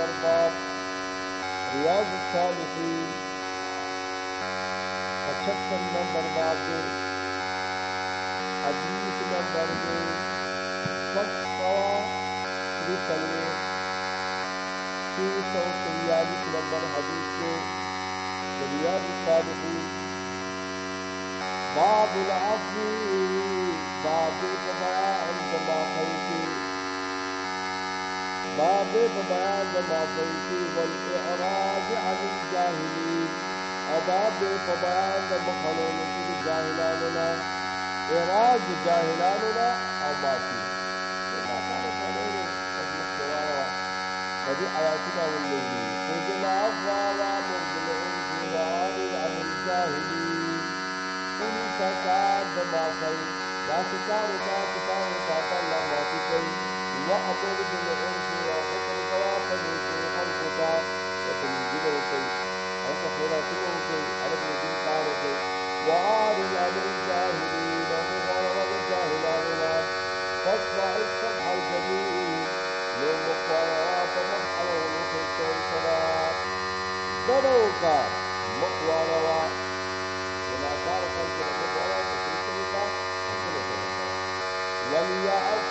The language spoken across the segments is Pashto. ریاض الصالحین پچہتر نمبر نمبر نمبر میں میں سب تین سو تریالیس حدیث ریاض الصالحین باب باب بابل باب بیان د معصیتی والاعراض عن الجاهلين او باب بیان د مخلوق اعراض جاهلانو نه او باقی دې آیاتونه ولولي خذ العفو وامر بالعفو عن الجاهلين ان تکاد باقی لا څه کار وأطر بالعرف وأطر توافدوا في خلقك وتنزل وكي وسخر وكي على ابن الدار وكي وعارض عن الجاهلين مغرب الجاهل عنا فاصنع الصبح الجميل للمقوارات مفعل الوسط والصلاة ضروك مقوارا ولا فارق الجنة مقوارا وكي وليعد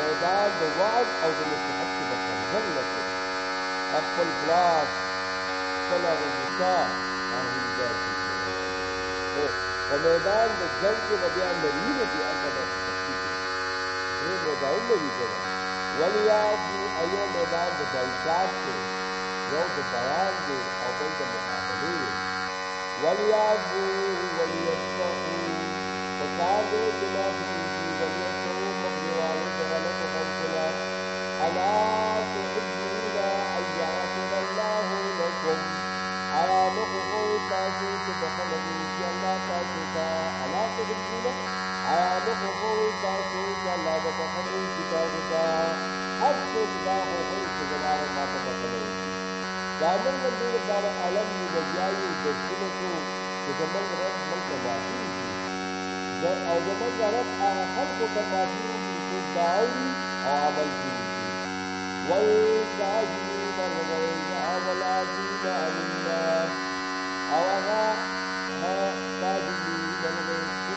معتاد بالوعد او بمستحق بطل هلا كده حق البلاط صلغ النكاح اهي ذات فميدان بالزوج وبيع مريضة في أربعة تشكيك هي ميدان مريضة وليا في أيام ميدان بالدوشات يوم ببيان دي أو بلد مقابلين وليا في وليا فقار دي جماعة في وليا ألا تحبون أن يغفر الله لكم آیا خوئی تاسو چې په خپل کې الله تاسو ته الله ته دېونه آیا نو خوئی تاسو چې الله د په خپل کې تاسو ته هر څه دا خوئی چې دا ما ته پکړي دا موږ د دې لپاره عالم دی جایي د څه کو چې زمونږ رب موږ ته واسي او زمونږ رب هغه خلق ته واسي چې دعوي او عمل کوي والكاذبين الغيظ والعافين عن الناس او هغه كاذبين الغيظ چې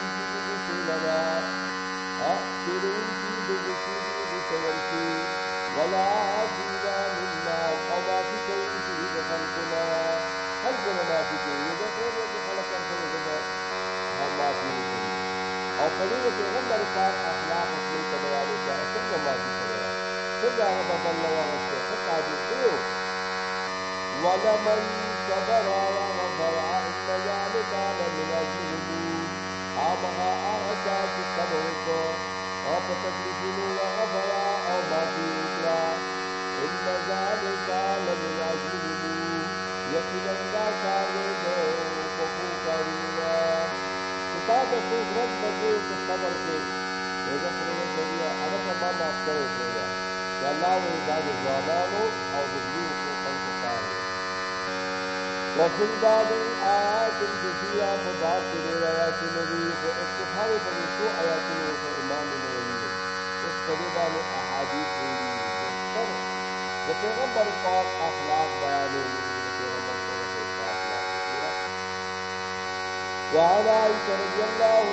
رسولنا اخبروني برسول رسولتي ولا عافين عن الناس او معافي کوونکي د خلقنا خلقنا معافي کوي دا ټول د خلقنا څخه هم معافي او په دې کې اخلاق خپل ته بیان کړي څنګه معافي کوي بلانچ مر بلا سکھ پتی گنگا کاریہ کتاب کے وعلى ان ترضي الله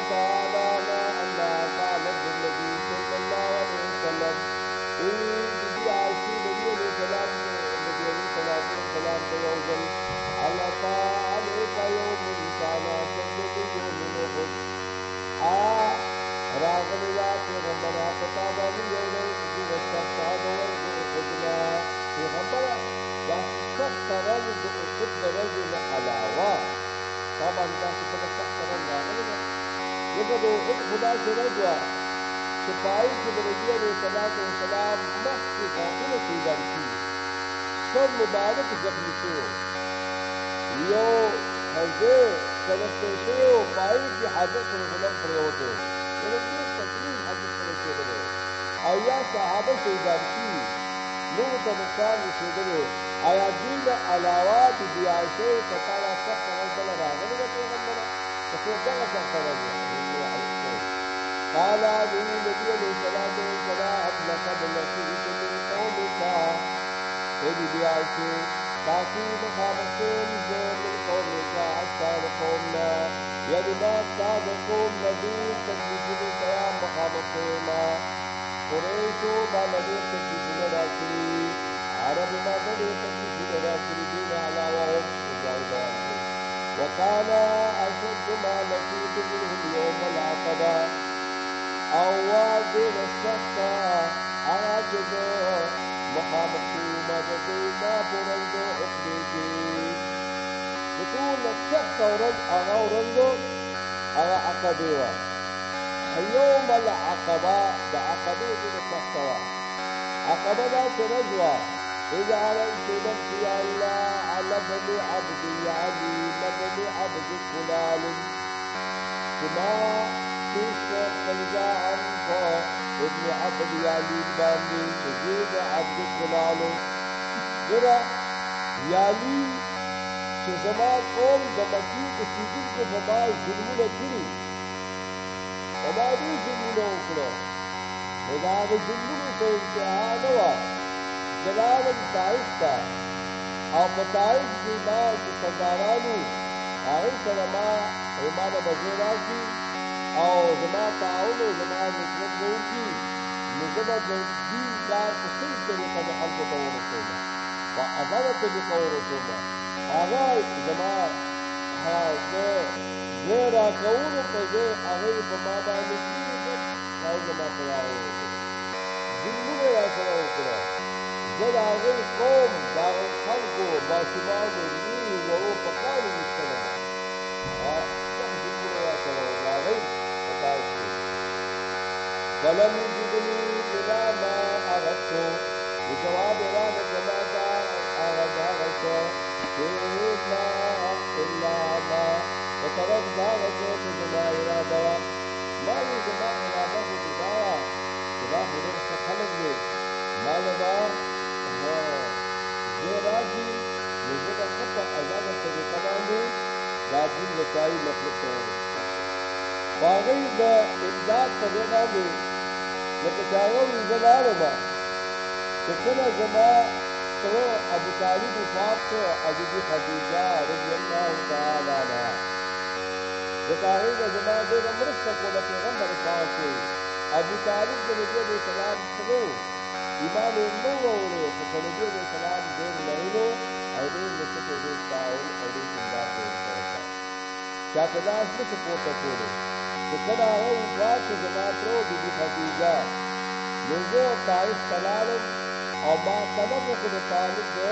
تعالى یو ځل التا علیک یوم کان تجد یوم احد آ راغلی دا پیغمبر پتا باندې یو ډول چې وستا ساده خدلا پیغمبر دا سخت راز د احد راز له علاوه طبعا تاسو په سخت راز راغلی دا دغه د احد خدا سره جوا چې پای کې د رسول الله صلی الله علیه وسلم مخکې قاتل کېدل کیږي مرکز مبارک زخمی شو یو حوزه سلسته شو پایو کی حضرت صلی اللہ علیہ وسلم پریوتو یعنی دیر تکلیف حضرت صلی اللہ علیہ وسلم او یا صحابه شیدان کی نو تبقان شیدنو آیا دین علاوات بیعشه تکالا سخت غزل راغلی دا پیغمبر تکو دغا سخت راغلی قال علی نبی علیہ السلام قبل قبل سیدن قومکا تجد عيسو تعصيب خالق الجن لقومك الصادقون يا لما الصادقون نبي تجد الكيام بخالقين قريش ما نبي تجد الراسلي عرب ما نبي تجد الراسلي دين على وهم وكان أشد ما نسيت منه اليوم العقبة أو واجب السخطة أنا وقامته مجدینا پرنگ اخلی کی بطول سب تورنگ اغا ورنگ اغا عقبی و حیوم العقبہ دا عقبی دن سختوا عقبہ دا سرزوا إذا علمت نفسي ألا على ابن عبدي علي ابن عبد فلان كما دوست فلجا عنفا ابن عبد یالین باندی چزید عبد السلالو گرا یالین چه زما قوم دمکی قصیدن که فما ظلمون کری فما دو ظلمون اکڑا مدام ظلمون سے انتحانوا جلالم تائفتا او پتائف دینا چه سردارانو آئی سرما ایمان بزیرا کی او زما تعاون او زما نسبت به وکړي نو زه به د دین لار په صحیح طریقه د خلکو ته ورسوم په ازاده طریقه ورسوم هغه زما هغه زه راکولو په ځای هغه په ما باندې کېږي او زما په لار ورسوم زموږ را سره وکړه زه د هغوی قوم د هغوی خلکو ماشومانو لویو زرو په کار ویستلم فلم يجبني إلى ما أردت بجواب وعدة ما أردت فيه ما إلا ما وطلب باغت وكما إرادة ما يجمع إرادة بدعوة دا خو ډېر ښه ما له دا زه خطة ازاده طریقه باندې دا دین رسایي مخلوق ته وایم په امداد په لکه چې هغه ویزه لاړمه چې کله زما تر ابو طالب وفات شو حضرت خدیجه رضی الله تعالی عنها د هغه د زما د مرسته کوله پیغمبر پاک ابو طالب د نبی اسلام سره ایمان نو وره چې په نبی اسلام دې لرلو او دې مسته دې تاول او دې څنګه کوي چا په لاس کې پورته کوله کدا او پاک زما پرو بی خدیجا منزو طائف تلالم او ما سبب خود طالب دو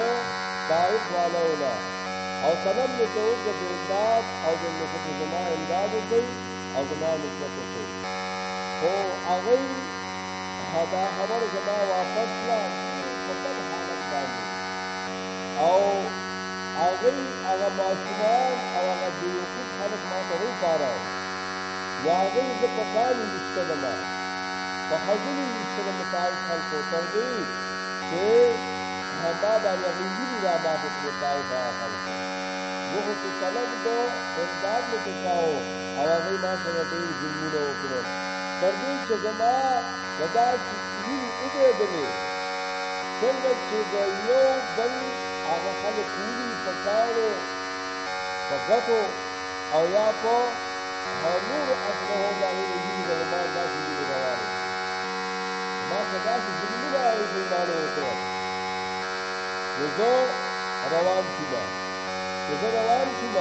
طائف والا اولا او سبب لکو که امداد او دن نفت زما امدادو کئی او زما نسبتو کئی خو اغی حدا خبر زما واپس لا مطلب حالت باندې او اغی اغا معصومان او اغا بیوکوب خلق ما تغیر پارا واغی ز پکان مستدما په حضور مستدما متعال خلق تر دې چې هدا باندې غوږی را باندې پکاو دا خلق روح ته طلب دو امداد مې پکاو او هغه ما سره ټول ظلمونه وکړو تر دې چې زما ودا چې دې دې څنګه چې دا یو بل هغه خلک کولی پکاو په ګټو او یا په او نور اصله دا ویل دي دا ما تاسو دې راوړل ما تاسو دې راوړل چې دا نه وته زه روان شوم زه روان شوم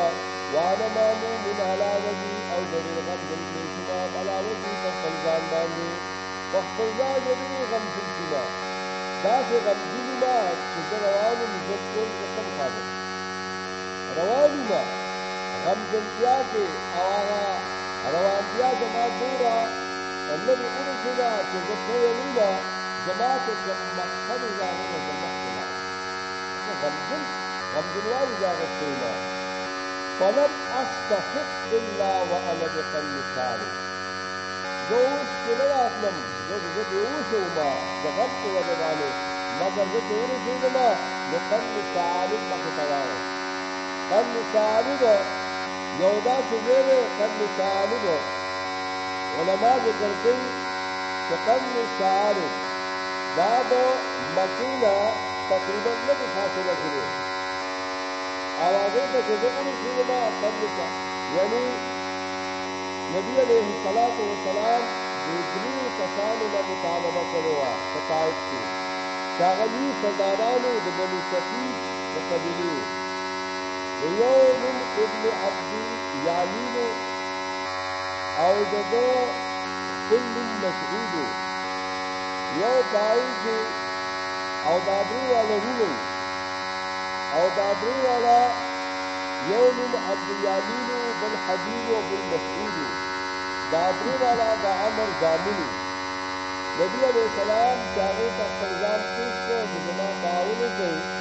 وانا معلوم على وجهي او ذري غم من شوم على وجهي خپل ځان باندې خپل ځان دې غم شوم دا څه غم دې ما چې روانو مزه ټول ختم خاطر روانو ما همزلتیا کې او هغه روانتیا زما دورا الذي ارسل چې زه پوهېږم زما ته کوم مقصد ځانونه زما غمجن غمجن والی جاغت سولا فلم استحق الا وانا بقل سالي زوش کلی آتلم زوش زد اوشو ما زغم کو ودبانی مگر زد اوشو ما لقل سالي مخطوارا قل سالي یو دا سجے دے قبل تعالب علماء ذکر کئی کہ قبل تعالب دا دا مکینہ تقریبا نبی فاصلہ کرے آوازے تا جزے اولی سینما قبل تعالب یعنی نبی علیہ السلام و سلام دیکھنی کسانو نا مطالبہ کرے وا فقائد کی شاغلی سردارانو دبنی سفید و قبلی یوم ابن عبدی یعلینو او دده کل مسعودو یو دائی جو او دادری والا رولو او دادری والا یوم عبد یعلینو بل حبیب و بل مسعودو دادری والا دا عمر زامنو نبی علیہ السلام چاہے تک پرزان پیش کر مجمع باولو کئی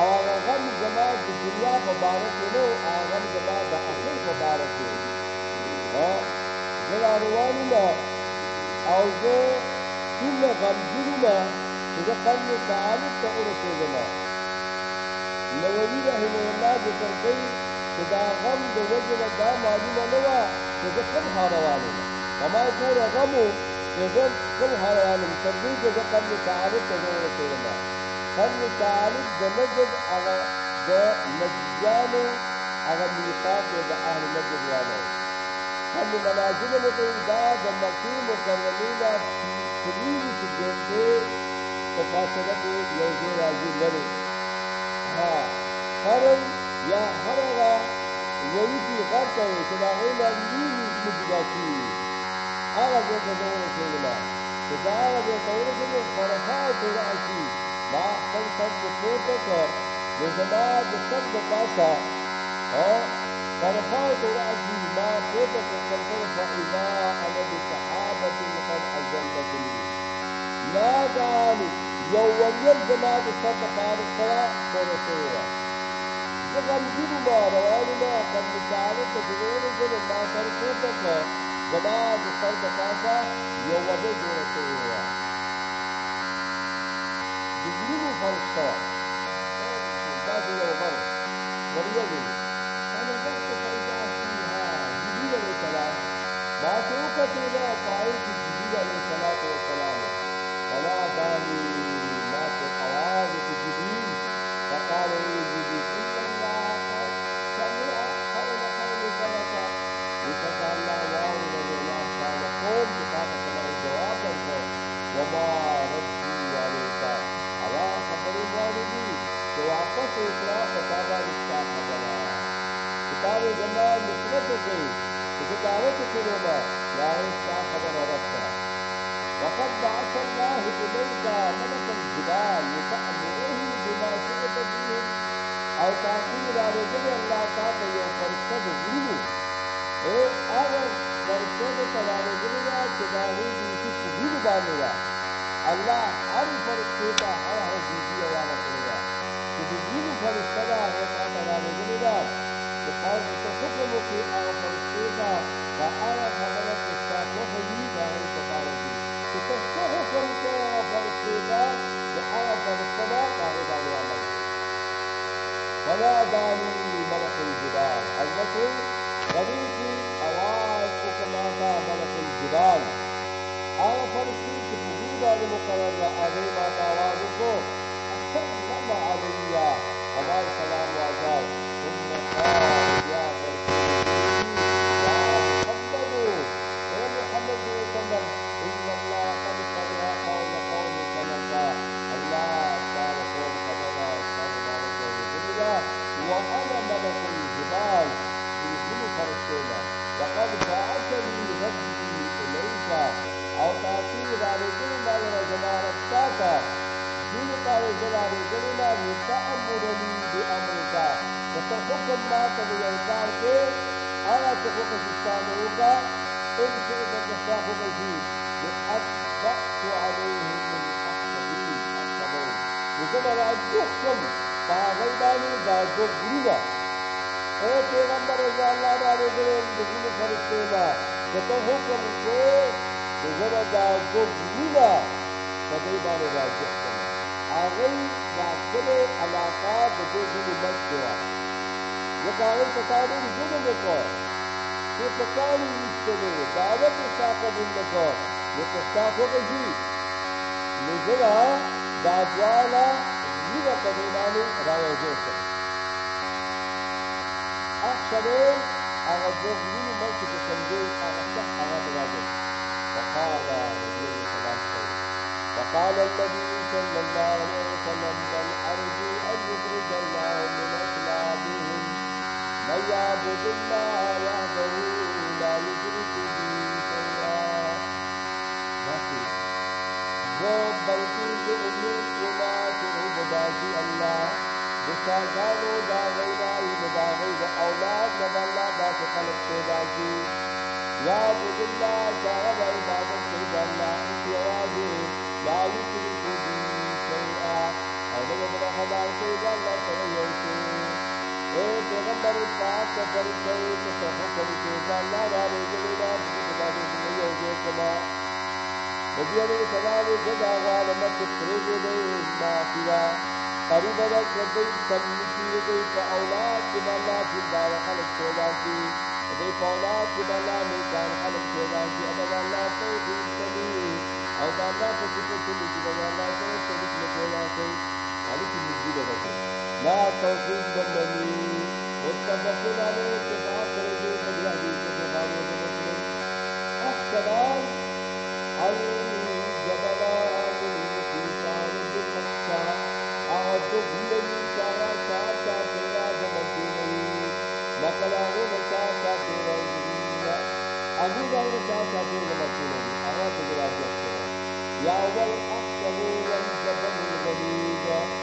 او هغه غم زما د دنیا په باره کې نه او هغه غم زما د اخر په باره کې ها زه روان ما او زه ټول غم جوړم چې زه قلب تعالی ته ورسېدم نو وی رحم الله ذکر کوي چې دا غم د وجه دا معلومه نه و چې زه کوم حالوالو اما دور غمو چې زه کوم حالوالو تر دې چې زه قلب تعالی ته ورسېدم فضل تعالق د نجد هغه د نجدیانو هغه میقات د اهل نجد والو فضل منازل متوی دا د مکی مکرمی نه تریز سکندې په فاصله کې یو ځای راځي لري ها قرن یا هرغه یوی کی غر کوي چې دا غوې نه نیمه کې جدا کیږي هغه د دې ډول څه نه دا هغه د دې ډول څه نه خرافات راځي ما خپل سر کې پورته کړ د زما د سر د پاسه او فرفعت رأسي ما پورته کړ کړ فإذا أنا بسحابة قد أجلتني لا دالي یو ونیل زما د سر د پاره سره پوره شوی وه زه غمګین ما روانونه پر مثاله ته دغه ځلو ما سر پورته کړ زما د سر د پاسه یو وده جوړه شوی وه diberimu bangsa Dari Allah Dari Allah Kami bangsa Kami bangsa Diberi Allah Salam Bahasa Uka Tuhan Pahir di Diberi Allah Salam Salam Salam Bani Masa Awal Di Diberi Bakal Di Diberi Bye. سے اتنا فسادہ رشتہ نظر آیا کتاب گنا نسبت سے کتابت سے روبا نہ رشتہ خبر عرب کا وقت بات اللہ حکمل کا ملک الجبال لتعمیره بما سبت به او تاکیل دارے جب اللہ کا تیو فرشد زیلو او اگر فرشد تلارے جب اللہ چدارے جیسی سبیل بانے گا اللہ ہر فرشد کا ہر حضیبی اوالا کرے يجب Palestina ويتعب على رجلنا بقول تحكم في أرض فلسطين فأرى خبرة تستطيع لي تتعرضي تستحكم في أرض فلسطين بأرى فلسطين تعرض على الله فلا داني ملك الجبال حجة غريبي أواز كما ملك الجبال أرى فلسطين تفضيل المقرر عليه ما تعرضه أحسن وسلم سلام وعزاز ثم يا رسول يا محمد يا محمد صلى الله عليه وسلم إن الله قد سمع قول قومك لك ألا تعرفون قدنا صلى الله وأنا ملك الجبال يجيبك رسولا وقد بعثني ربي إليك أو تعطيني على كل ما يرى يونس عليه السلام وسلم متأملا بأمرك فقد حكم ما تبين كارك أنا تفوق سستانوك إن شئت تستاقك شيء وأتفقت عليهم من أحسنين الصبر وكما رأيت يحكم فأغيباني ذا جبرينا اے پیغمبر رضا اللہ تعالی کرے مجھے فرشتے لا کہ حکم سے ذرا جو گنا پتہ بارے راجہ علاقہ تو دعوت جی رہا اکثر صلى الله عليه وسلم بل أرجو أن يخرج الله من أصلابهم من يعبد الله وحده لا يشرك به شيئا وہ بلکہ جو امید کما کہ عبادی اللہ دستا جانو دا غیر عبادا غیر اولاد دا اللہ دا سخلق پیدا کی یا عبد الله تعالی عبادت کی دا اللہ انتی آوازی لا یکی او د مولا خبر شي دا الله سره یو شي اے پیغمبر پاک سفر کوي چې څنګه کوي چې دا الله را لګي دا چې دا دې یو دې کما نبی علیہ السلام جدا غالم تفریج دی مافیا قریب دا کردی تنکی دی پا اولاد کی بلا جلدار خلق پیدا کی دی پا اولاد کی بلا ملکان خلق پیدا کی اما دا اللہ توفیق سبی او دا اللہ پسکر سلی کی دا اللہ سلی سلی پیدا کی عليك الجديدة بكرة لا توفيق بلني متفقون عليه تسعة خرجوا من يهدي تسعة وتفقون احتلال الجبلات التي كانت بمكة أعطوا كل سارة سارة سارة مدينة لقد أعلم سارة سارة أبو داود سارة سارة مدينة أعطوا كل سارة يا أول أحسن والجبل الغليظ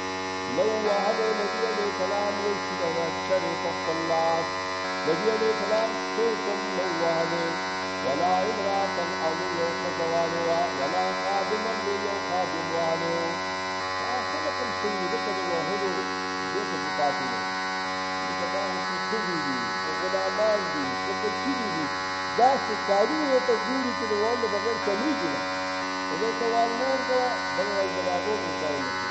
لو وعد نبی علیہ السلام وسیلہ شرف الله نبی علیہ السلام سوکم لو وعد ولا امرات او یو خزوانو ولا خادم او یو خادم وانو آخر کم سیدی دکت وحدو دیتا سپاتی نو دکتا ہم کلی دی غلامان دی کچی دی دا سکاری ہوتا گوری کنوان بغیر کمی کنو ودو توان نور کوا بلو البلاغون مطاولتی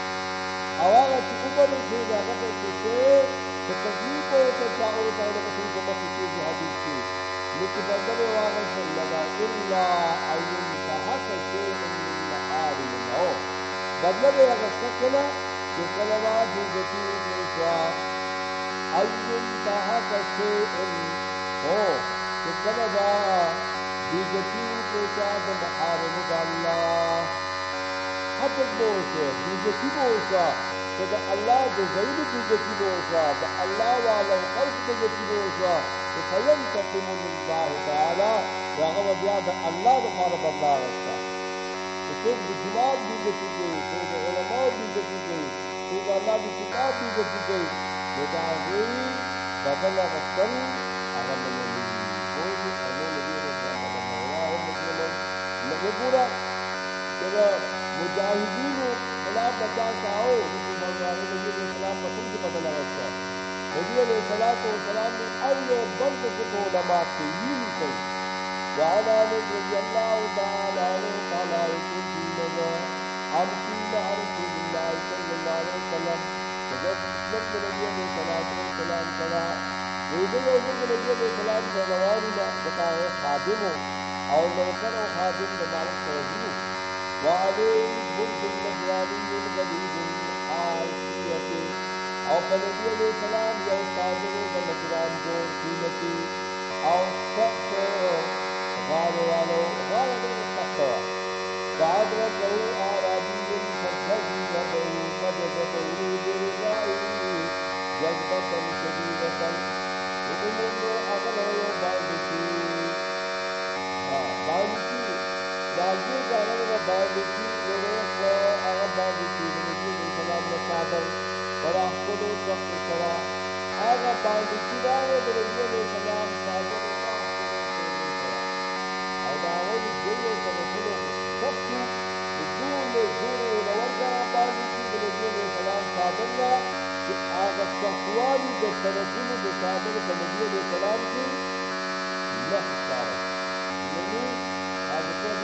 چې چې دا څه څه د په چا او کې کوم آپ کی وقت لیکن بدلوے والا بلبے والا چکنا چکل وا چا د آ الله حفظ به اوسه دوزخي به اوسه که د الله د ځایونو دوزخي به اوسه د الله والا خلق دوزخي به اوسه چې فینتقم الله تعالی دا هغه بیا د الله لپاره بدلا ورکړه چې څوک د جماعت دوزخي کوي څوک د علماو دوزخي کوي څوک د الله د کتاب دوزخي کوي نو دا هغوی بدله غوښتل هغه نه لري وګوره چې دا مجاہدین خلاف بچا کہاؤ مجاہدین خلاف مجاہدین پسند کی پتہ لگا چاہا حضور علیہ السلام و سلام نے ایو بند سکھ علماء کے یہ نہیں کہی وعلا نے رضی اللہ تعالیٰ تعالیٰ تعالیٰ تعالیٰ عرسیل عرسیل اللہ صلی اللہ علیہ وسلم جب اسلام کے نبی علیہ السلام و سلام کرا ویدہ یا حضور کے نبی علیہ السلام سے روانی نہ بتائے خادموں اور نوکر و خادم مبارک توجیہ وعليه برج مهرابي غليظ حاشية او په نبی علیہ السلام یو تاجر د مکرام جوړ قیمتي او سخت غاړه والو غاړه ډېر سخت وه بعد ورته آرابي فرفضي وده مدد توريد الرائي جذبة شديدة ومنه أغلى باندشي باندشي سلام ساضم کا سدسوں کے ساتھ سمجھے سلام سے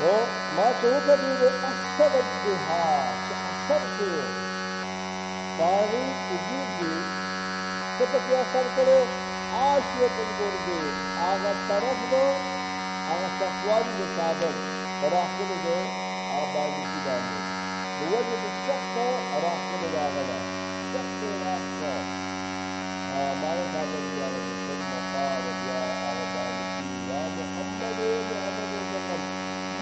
سے اکثر اکثر سر کرو دے آگا طرف دو آپ آگے یا محمد اور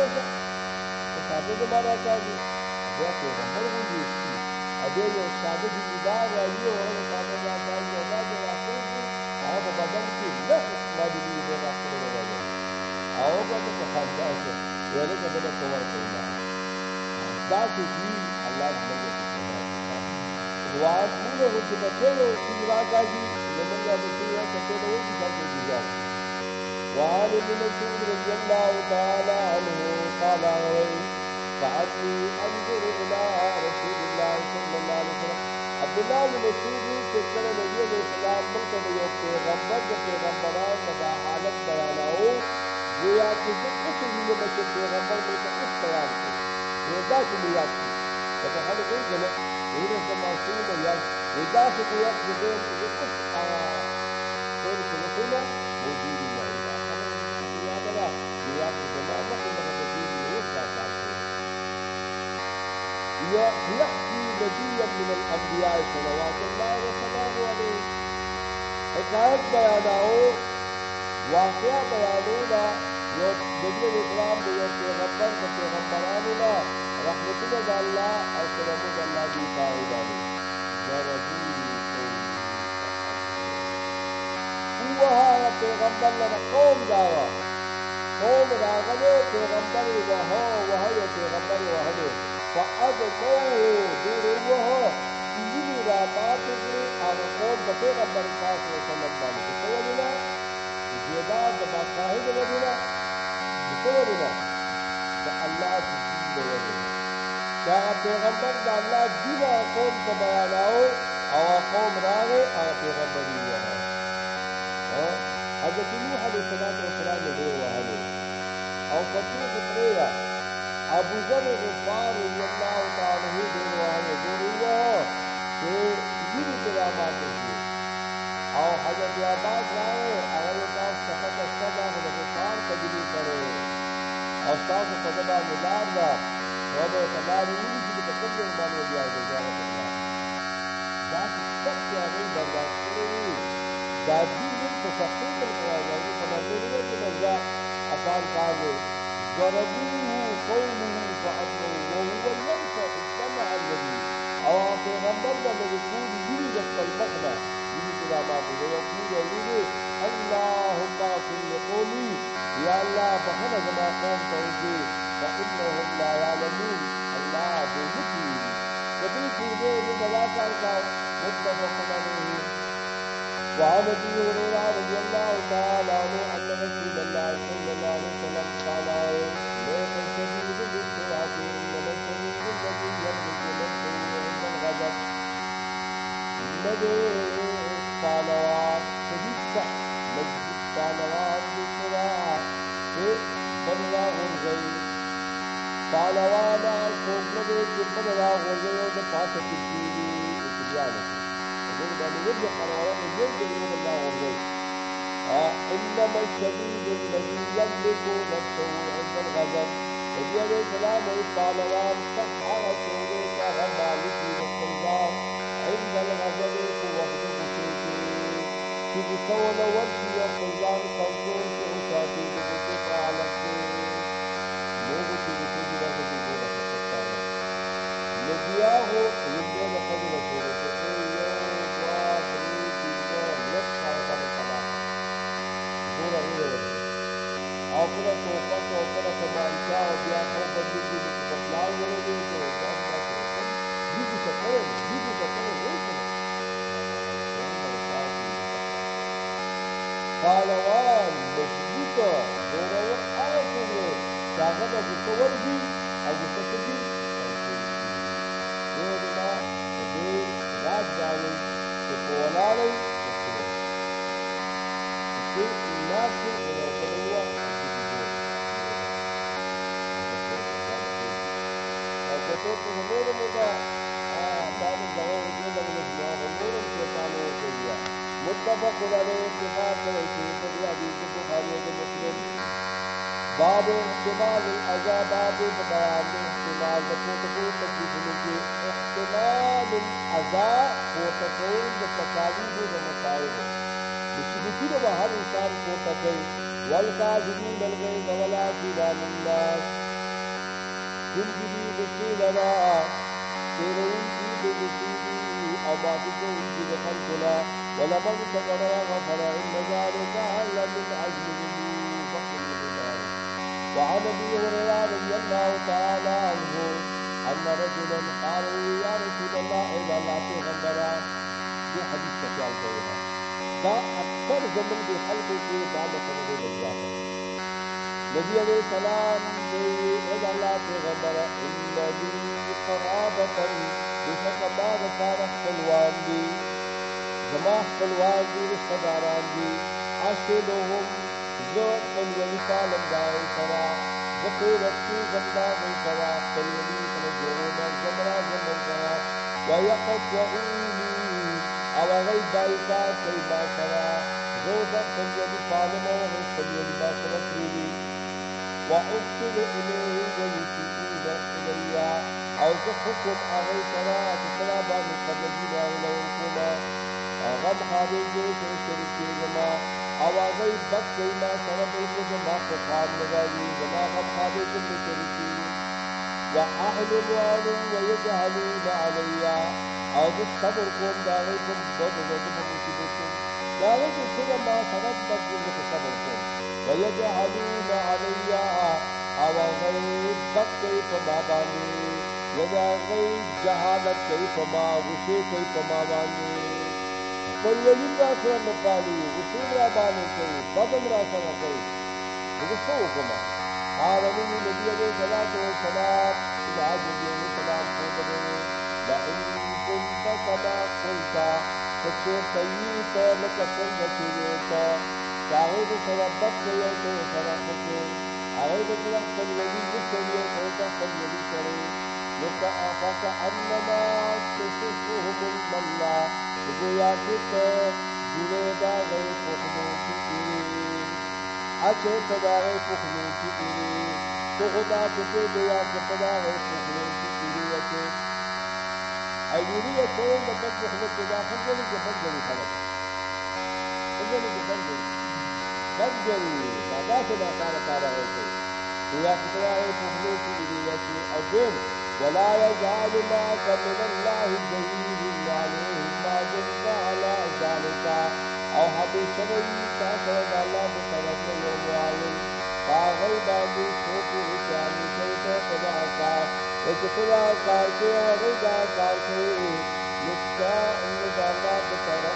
لله په ساده زمانه کې دي بیا پیغمبر غوږی شي ا دې یو ساده دي دا راځي او هغه ساده دا راځي او دا د راځي هغه په بدن کې نه خپل دي دې راځي او هغه په خندا کې یو له کده په ورته نه دا چې الله دې واټونه چې په ټولو کې راځي زمونږ به څه څه ډول ځای کې وعن ابن مسعود رضي الله تعالى عنه قال فعني انظر الى رسول الله صلى الله عليه وسلم عبد الله بن مسعود چې کله عليه السلام موږ ته یو پیغمبر د پیغمبرانو د حالت بیاناو گویا چې د اوس یو بچ پیغمبر موږ ته اوس بیان کړي نو دا چې موږ یاد کړو په هغه کې کنه یوه د معصوم یاد دا يحكي نبيا من الانبياء صلوات الله وسلامه عليه او قوم لنا کون قوم راغلو پیغمبر وها وها پیغمبر وها دو فاد قوم دور وها دیدی را پاتری او قوم د پیغمبر پاس و سلام باندې کوول نه جدا د باقاعده ودی نه کوول نه اللہ الله د ودی دا پیغمبر دا اللہ دی او قوم ته بیان او قوم راغے او پیغمبر دی وها ہاں؟ حضرت نوح علیہ الصلوۃ والسلام دې وهلو او پتو دې پریرا ابو ذر غفار رضی اللہ تعالی عنہ دې وهلو دې وهلو چې دې دې قیامت کې او حضرت عباس راو هغه یو کا سفر کښته دا د غفار تجلی کړو او تاسو په دې باندې لاړ دا رب تعالی دې دې په کوم باندې دې اجازه ورکړه دا چې څه دې باندې کړی دا دین په سختۍ کې راځي خبرته نه چې دا آسان کار دی ضربوه قومه فأصلوا وهو ينفع الدمع الذي او پیغمبر د رسول دی د خپل مخنا دې چې دا ما په یو کې ویلي اللهم اغفر لقومي يا الله بخنا زما قوم ته دې فإنهم لا يعلمون الله دې دې دې دې دې دې دې دې دې دې وعن ابي هريره رضي الله تعالى عنه ان رسول الله صلى الله عليه وسلم قال ليس الشديد بالسرعه انما الشديد الذي يملك نفسه عند الغضب مدير الصلوات شديد صح مسجد الصلوات بالسرعه في بلغ غرزي صلوات الخوف لدي في بلغ غرزي وبتعصب الدين في نبقى بنبقى قنوات الجلد من الله غرزي إنما الشديد الذي يملك نفسه عند الغضب نبي عليه السلام والطالبان سخت على سوري كهب مالك نفس الله عند الغضب في وقت الشيء في تصور ورشي وقت الله کله توپک او کله تمانچا او بیا خو بندي کې د پلاو ورولې او دا دا دې څه کوي دې څه کوي پالوان مضبوط ګورو هغه کوي هغه د څور دي او څه کوي نو دا دې راځ داوي چې کولاړې چې ناسي او باب احتمال احتمال احتمال العذاب بیان کے ہو ہر کو للتا جی لگ گئی بولا جی راجندا زندگی دستی لرا تیرون کی دستی دی او باقی کون کی دخل کلا ولمن سجر وغفر ان ذلك الا من عزم الامور فقل لله وعن ابي هريره رضي الله تعالى عنه ان رجلا قال يا رسول الله الى الله پیغمبرا دې حدیث ته خیال کوو دا اکثر زمونږ خلکو کې دا مسله ده نبی علیہ السلام سے اے اللہ پیغمبر الذی قرابتا بشک ما دفار اختلوان دی زما اختلوان دی رشتداران دی اشلوهم زور خلولی سالم دائی سرا زقیرت کی زمدہ دی سرا خلولی خلجونا زمرا زمن سرا ویقفعونی او غی بایتا کلمہ سرا زودت خلولی سالم او غی خلولی باسرت ریلی وأرسل إليه ويسيئون إلي او زه حکم هغه سره چې سره باندې قبلي وایو کومه هغه مخابل دې چې شریکي زما اواز یې بد کوي ما سره به دې زما په خام لګایي زما په مخابل دې شریکي وأحلل علي ويجعلون علي او زه صبر کوم دا غي کوم صبر دې کوم چې دې دا غي چې ما سره بد دې صبر کوم ويجعلون علي او غي بد کوي په ما باندې ودا غي جهالت کوي په ما غصه کوي په ما باندې پرولین را سره نه پالي غصه را باندې کوي بدم را سره کوي غصه وکما عالمي نبي عليه الصلاه والسلام اجازه دې سلام کو دې لا ان كنت كما قلت فكيف تيت لك سنة چاہے تو تو تو تو کے کے یو یو آئے کرے لکا انما گویا گویا دا دا پخنو پخنو پخنو پخنو کی کی کی کی اچھے اچھے تدا خدا کسے خلق تھوڑا بچے فضل ساده ساده کار کار کوي یا فتوای په خپل کې دی او دین ولا يجعل ما من الله دليل عليه ما دل على ذلك او حدیث شوی تاسو د الله په طرف یو وایي هغه باندې څوک هیڅ کوي ته خدا کار چې خدا کار کوي هغه کار کوي نو دا الله په طرف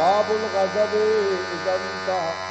باب الغضب اذا انتهى